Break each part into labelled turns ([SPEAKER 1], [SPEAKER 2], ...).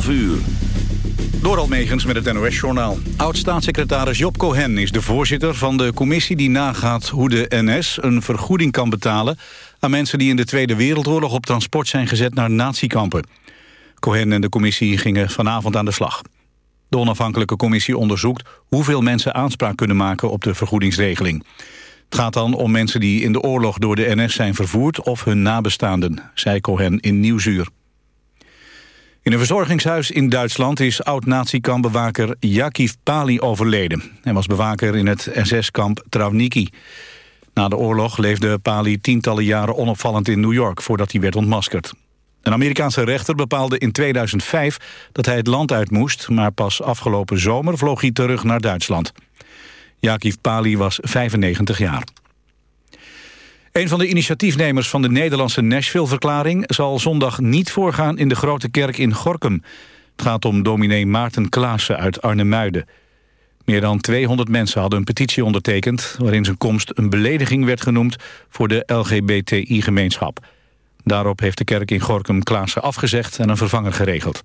[SPEAKER 1] 12 uur.
[SPEAKER 2] Megens met het NOS-journaal. Oud-staatssecretaris Job Cohen is de voorzitter van de commissie die nagaat hoe de NS een vergoeding kan betalen aan mensen die in de Tweede Wereldoorlog op transport zijn gezet naar natiekampen. Cohen en de commissie gingen vanavond aan de slag. De onafhankelijke commissie onderzoekt hoeveel mensen aanspraak kunnen maken op de vergoedingsregeling. Het gaat dan om mensen die in de oorlog door de NS zijn vervoerd of hun nabestaanden, zei Cohen in Nieuwsuur. In een verzorgingshuis in Duitsland is oud-nazi-kampbewaker Jakiv Pali overleden. Hij was bewaker in het SS-kamp Trauniki. Na de oorlog leefde Pali tientallen jaren onopvallend in New York... voordat hij werd ontmaskerd. Een Amerikaanse rechter bepaalde in 2005 dat hij het land uit moest... maar pas afgelopen zomer vloog hij terug naar Duitsland. Jakiv Pali was 95 jaar. Een van de initiatiefnemers van de Nederlandse Nashville-verklaring... zal zondag niet voorgaan in de Grote Kerk in Gorkum. Het gaat om dominee Maarten Klaassen uit Arnhemuiden. Meer dan 200 mensen hadden een petitie ondertekend... waarin zijn komst een belediging werd genoemd voor de LGBTI-gemeenschap. Daarop heeft de kerk in Gorkum Klaassen afgezegd en een vervanger geregeld.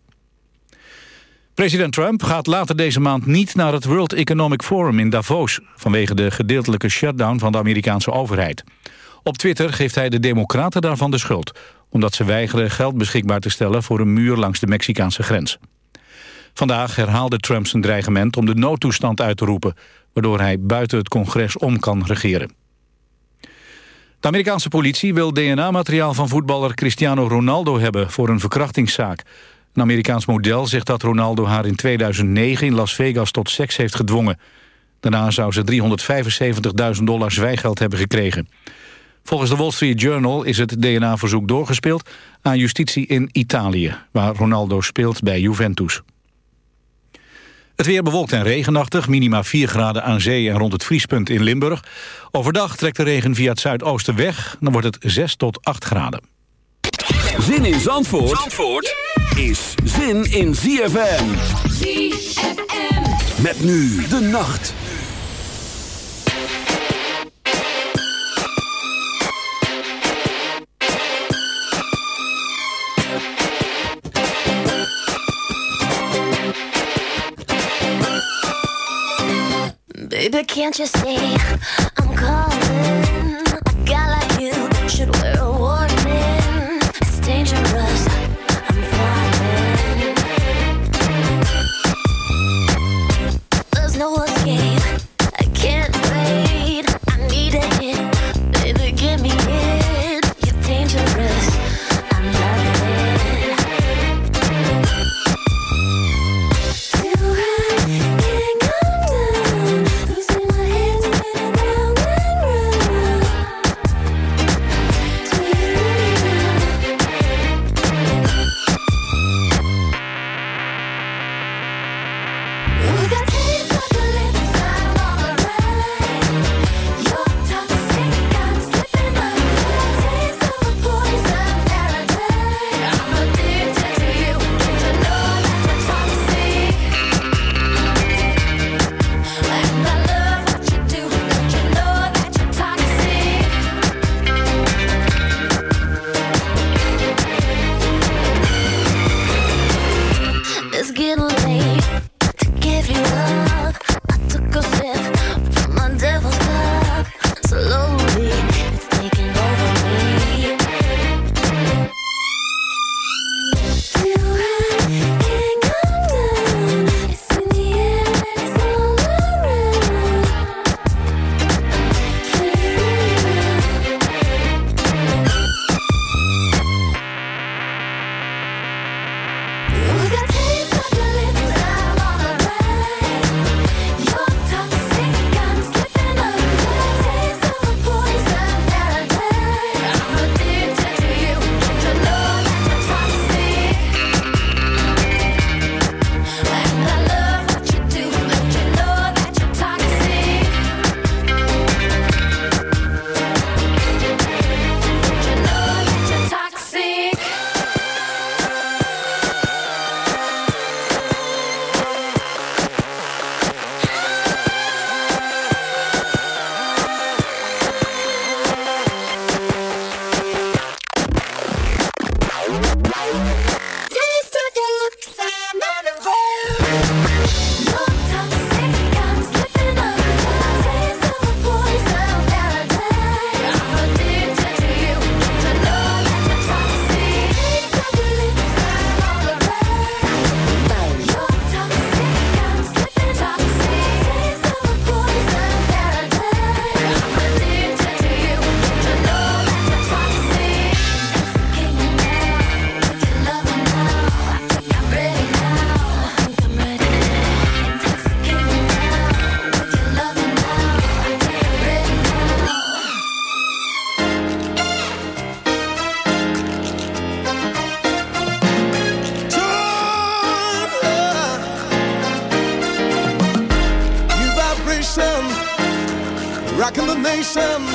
[SPEAKER 2] President Trump gaat later deze maand niet naar het World Economic Forum in Davos... vanwege de gedeeltelijke shutdown van de Amerikaanse overheid. Op Twitter geeft hij de democraten daarvan de schuld... omdat ze weigeren geld beschikbaar te stellen voor een muur langs de Mexicaanse grens. Vandaag herhaalde Trump zijn dreigement om de noodtoestand uit te roepen... waardoor hij buiten het congres om kan regeren. De Amerikaanse politie wil DNA-materiaal van voetballer Cristiano Ronaldo hebben... voor een verkrachtingszaak. Een Amerikaans model zegt dat Ronaldo haar in 2009 in Las Vegas tot seks heeft gedwongen. Daarna zou ze 375.000 dollar zwijgeld hebben gekregen. Volgens de Wall Street Journal is het DNA-verzoek doorgespeeld aan justitie in Italië, waar Ronaldo speelt bij Juventus. Het weer bewolkt en regenachtig, minima 4 graden aan zee en rond het vriespunt in Limburg. Overdag trekt de regen via het zuidoosten weg, dan wordt het 6 tot 8 graden.
[SPEAKER 1] Zin in Zandvoort, Zandvoort is zin in ZFM.
[SPEAKER 3] ZFM.
[SPEAKER 1] Met nu de nacht.
[SPEAKER 4] Baby, can't you see I'm calling?
[SPEAKER 5] Rocking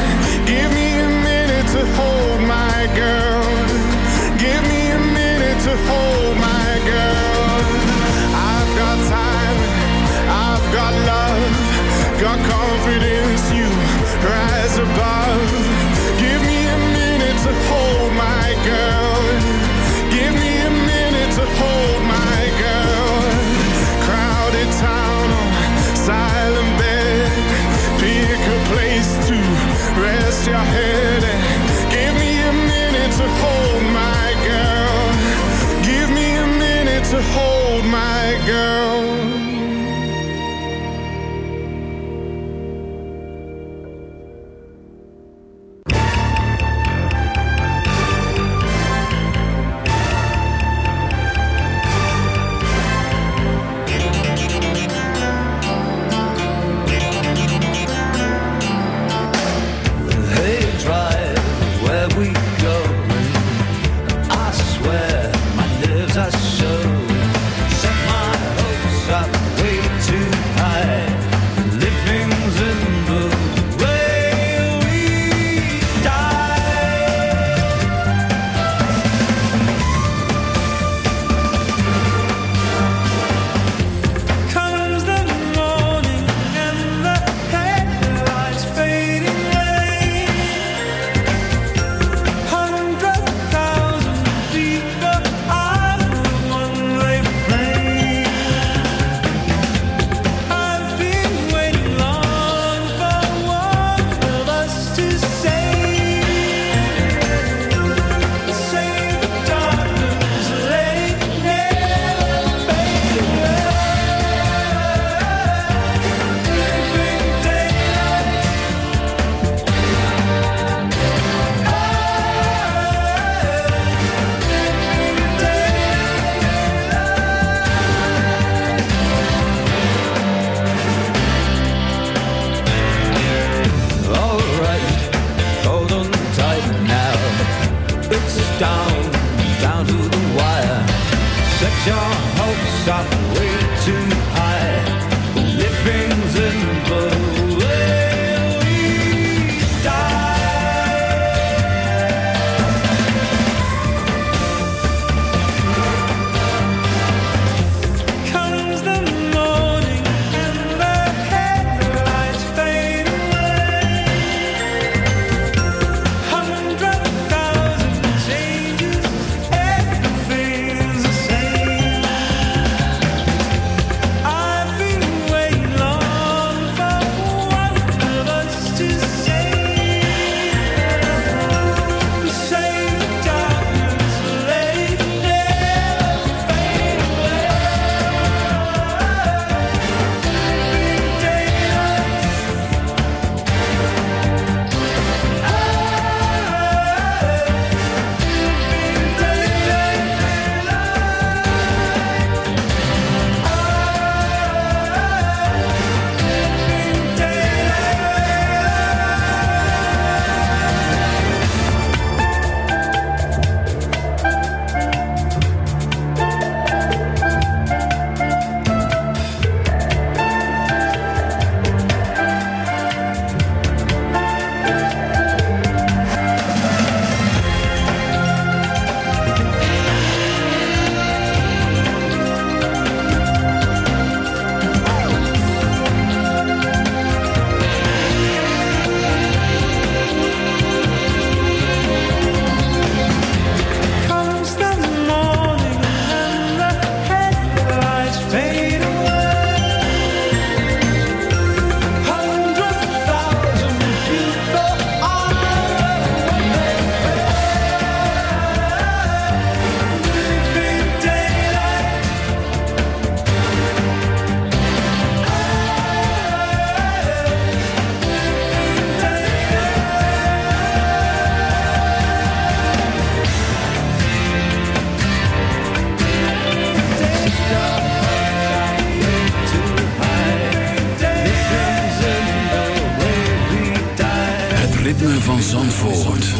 [SPEAKER 1] Zandvoort.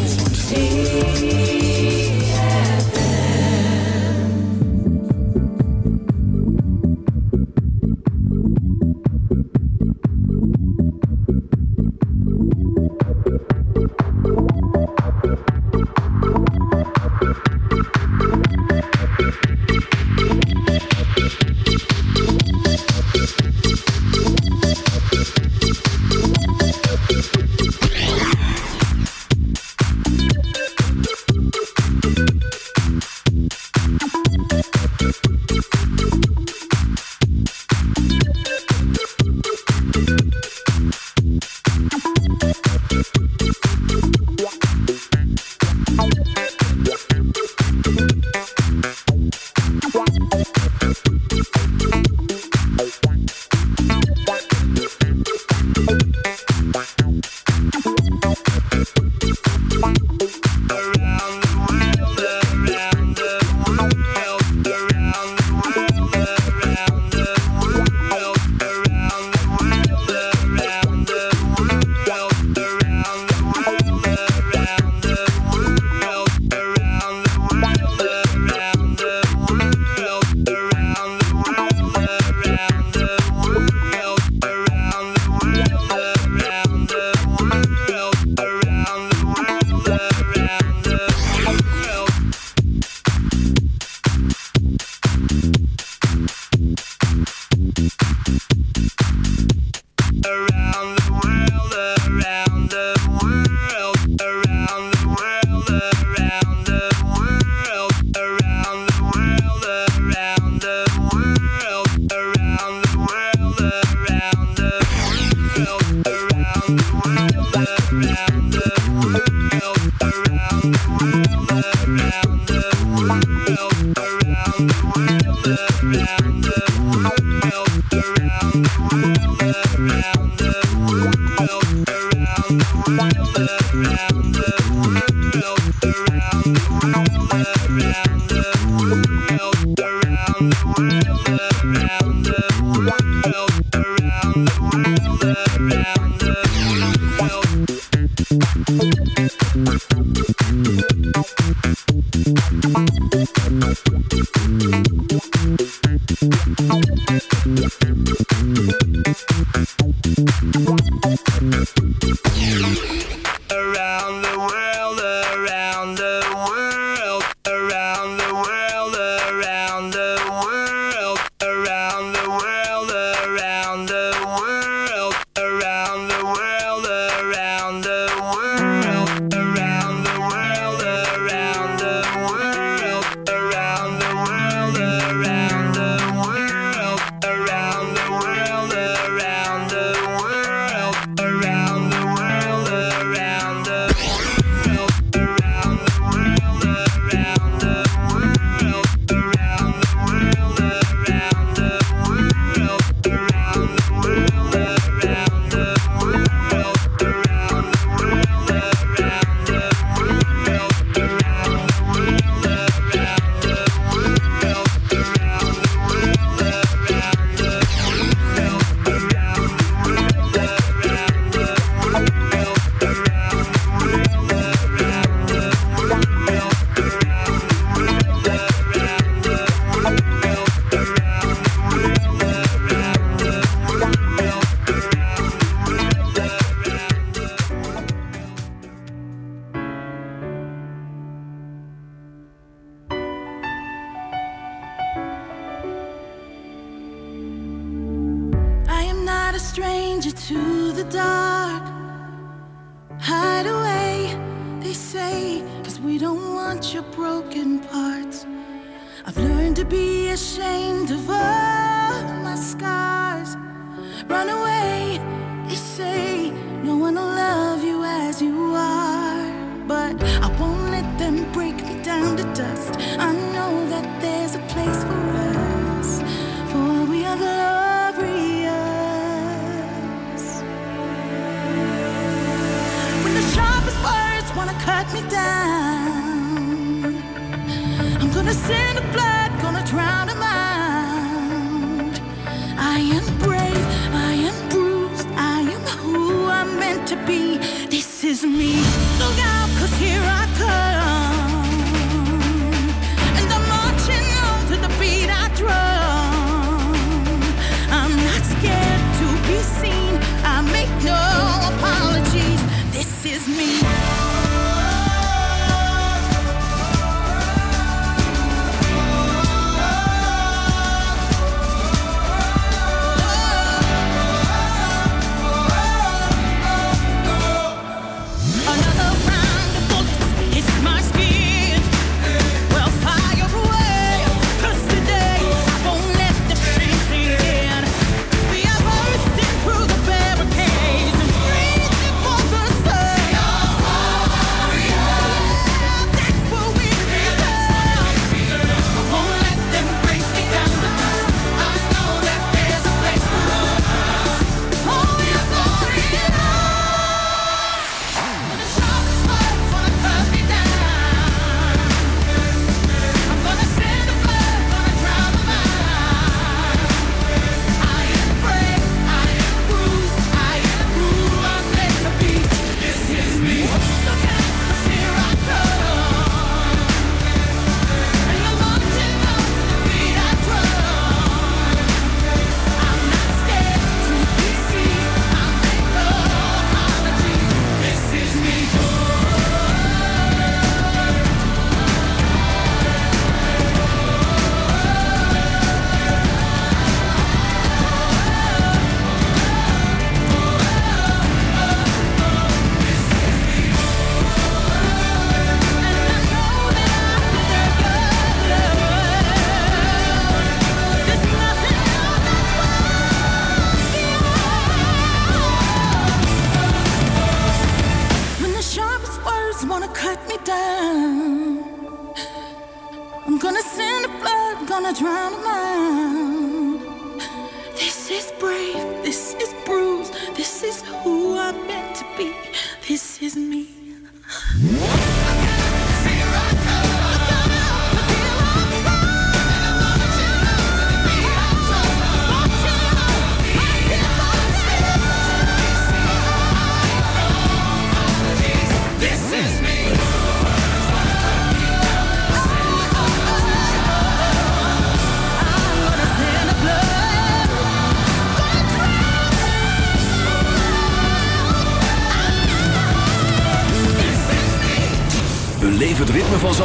[SPEAKER 6] love.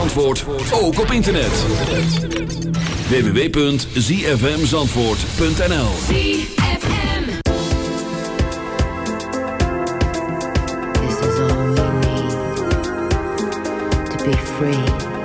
[SPEAKER 1] Zandvoort ook op internet. www.zfmzandvoort.nl
[SPEAKER 4] This is all we need to be free.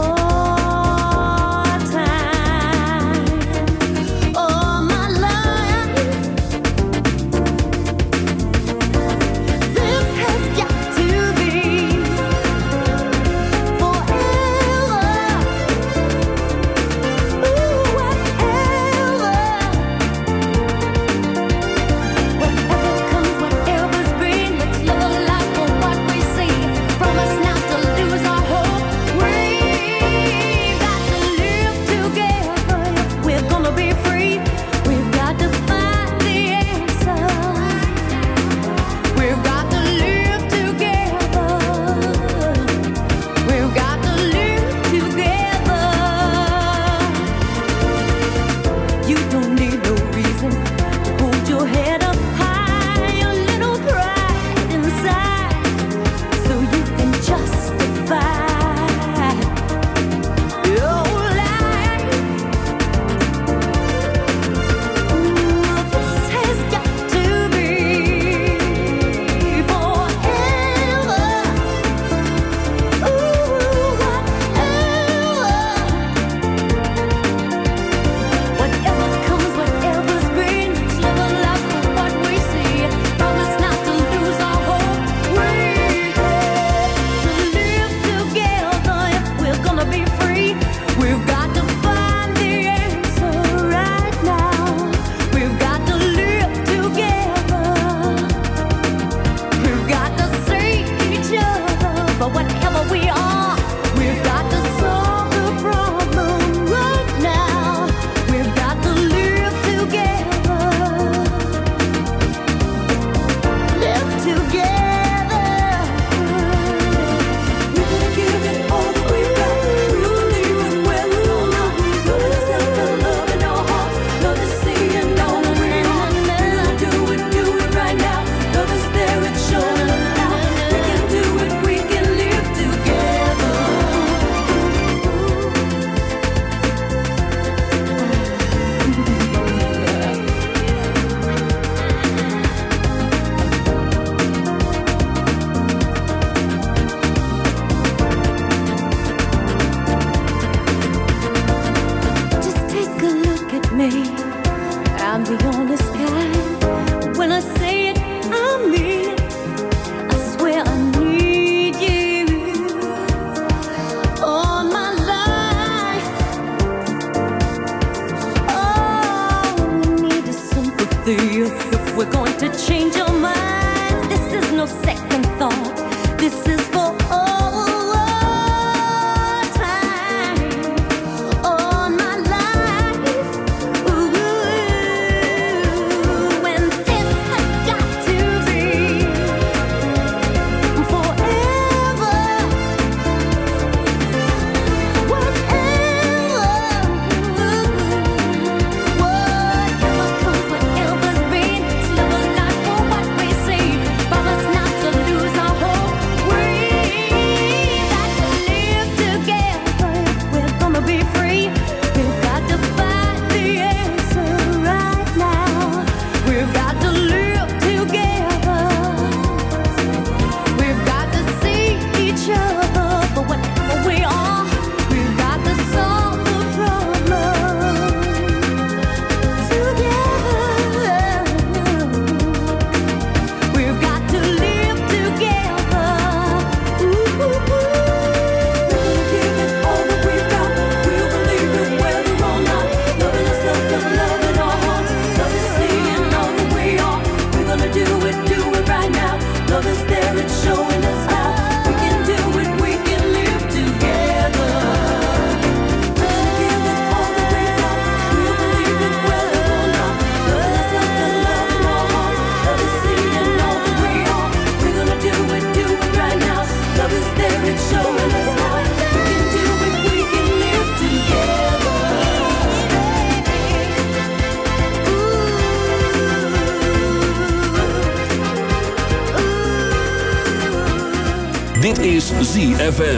[SPEAKER 7] Oh.
[SPEAKER 8] ZFM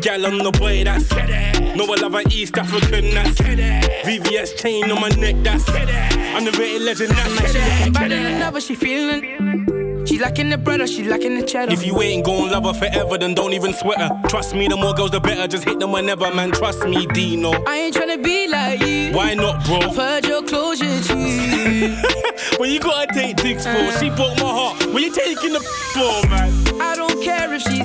[SPEAKER 9] gal on the boy, that's No, I love an East African, that's VVS chain on my neck, that's I'm the rated legend, that's
[SPEAKER 8] Better than ever, she feeling. She lacking the bread or she lacking the cheddar.
[SPEAKER 9] If you ain't gon' love her forever, then don't even sweat her. Trust me, the more girls, the better. Just hit them whenever, man. Trust me, Deno.
[SPEAKER 8] I ain't tryna be like you.
[SPEAKER 9] Why not, bro?
[SPEAKER 8] I've heard your closure, G.
[SPEAKER 9] when you gotta take dicks for, she broke my heart. When you taking the for, man?
[SPEAKER 8] I don't care if she's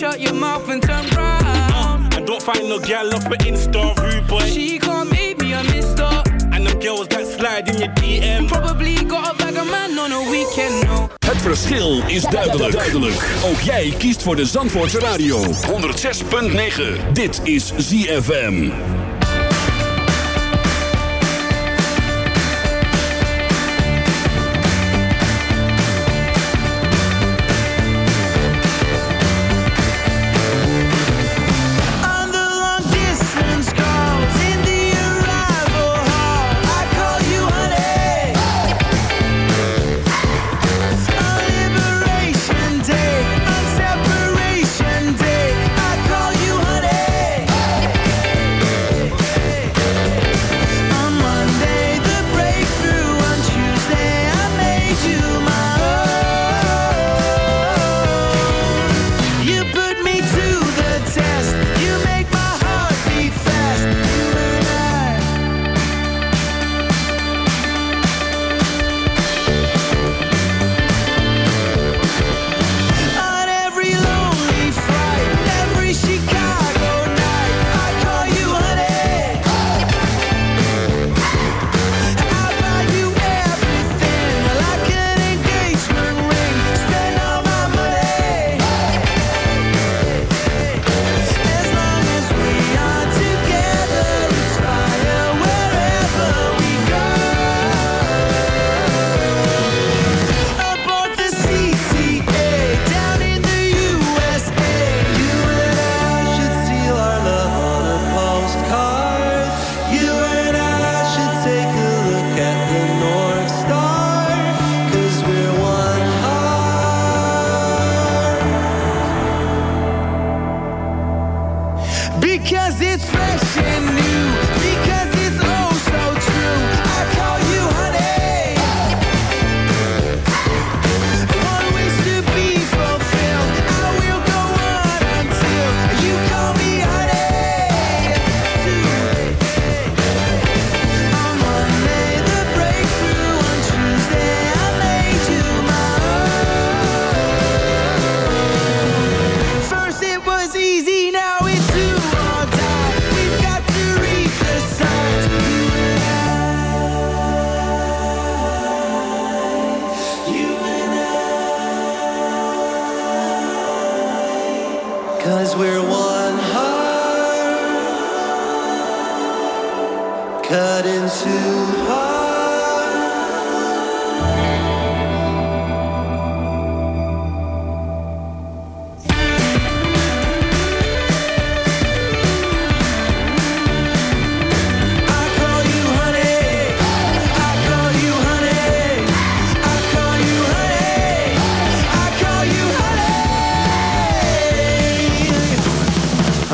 [SPEAKER 8] Shut your mouth and turn round.
[SPEAKER 9] And don't find no gal off an Insta rude boy.
[SPEAKER 8] She can't make me a mister.
[SPEAKER 9] And them girls that slide in your DM.
[SPEAKER 8] Probably got a bag of man on a weekend, no.
[SPEAKER 10] Het verschil is duidelijk. duidelijk. Ook jij kiest voor de Zandvoortse Radio. 106.9. Dit is ZFM.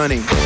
[SPEAKER 11] money.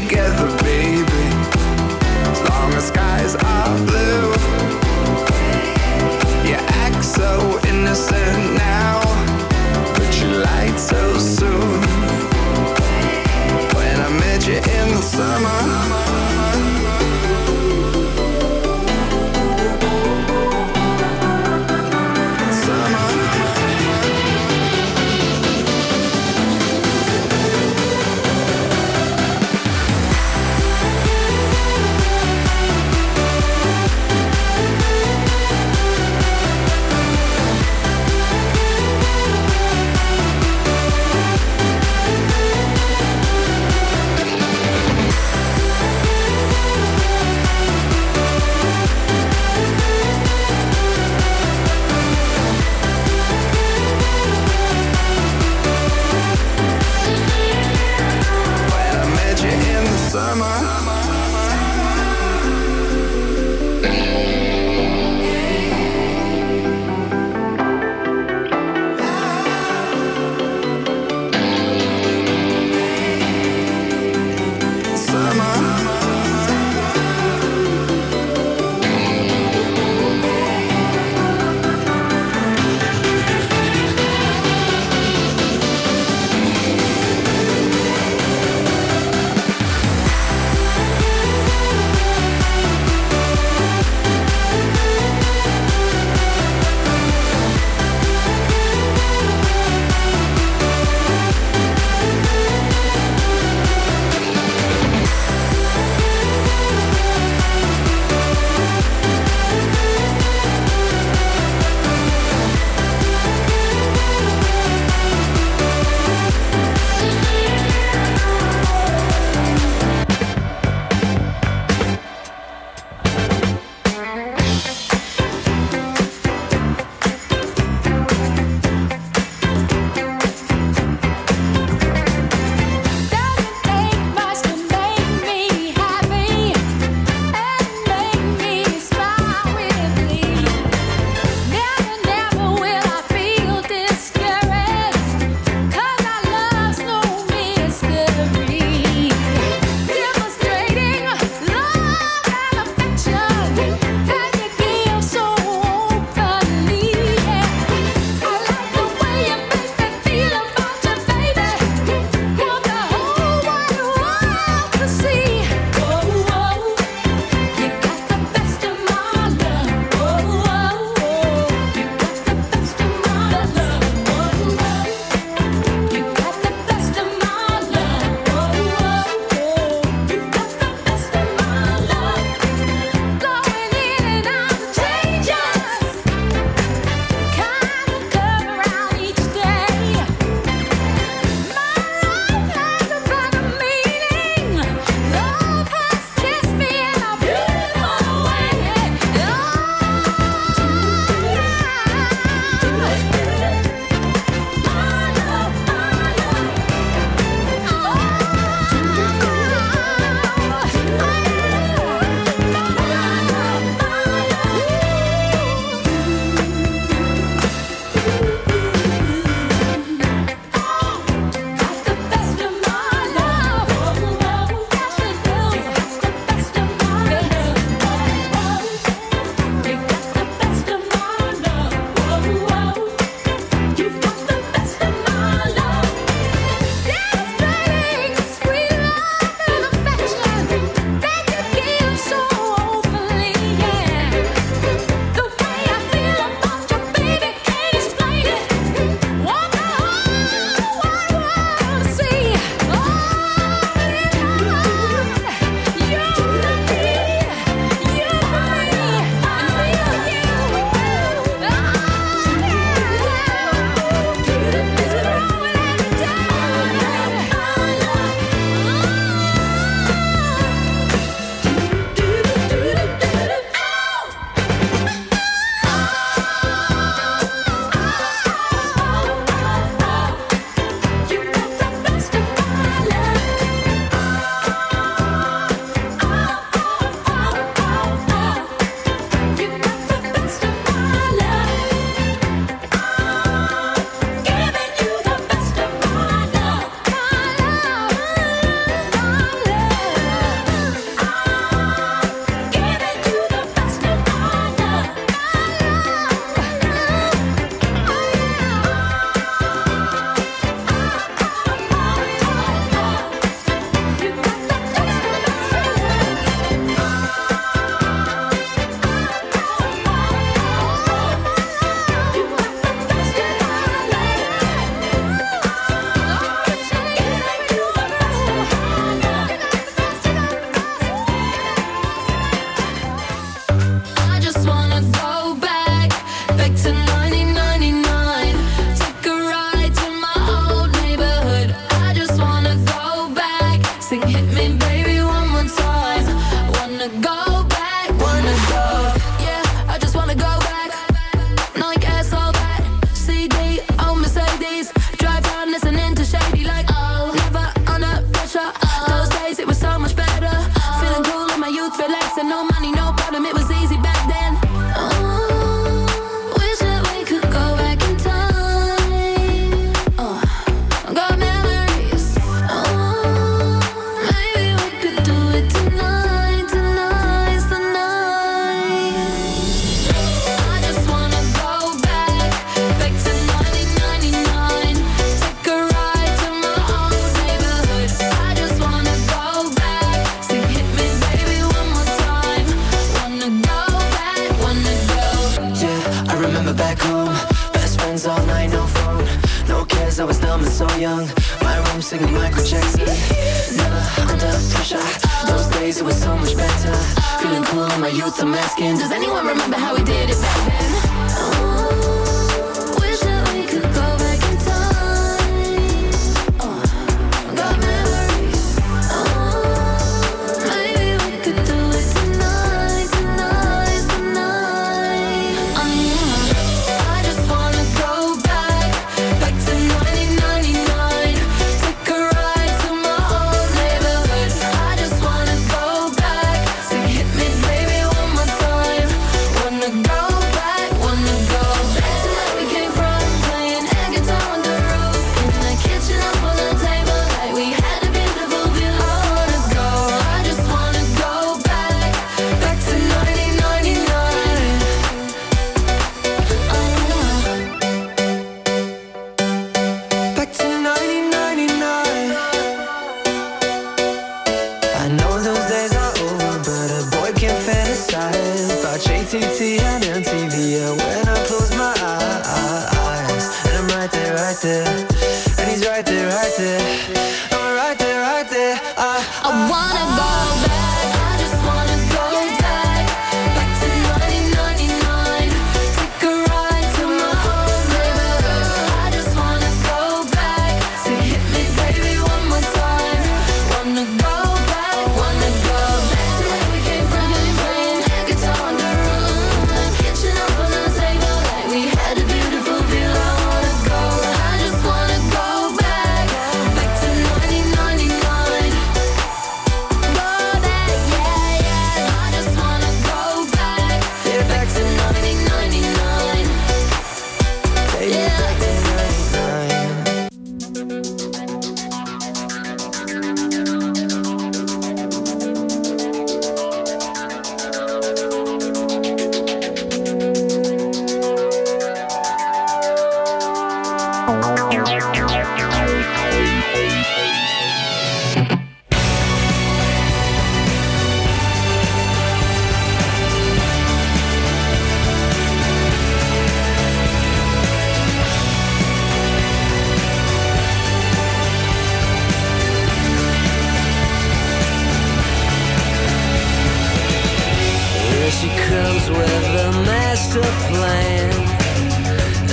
[SPEAKER 4] together.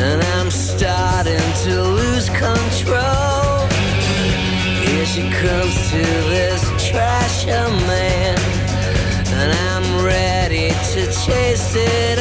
[SPEAKER 4] And I'm
[SPEAKER 10] starting to lose control. Here she comes to this man. And I'm ready to chase it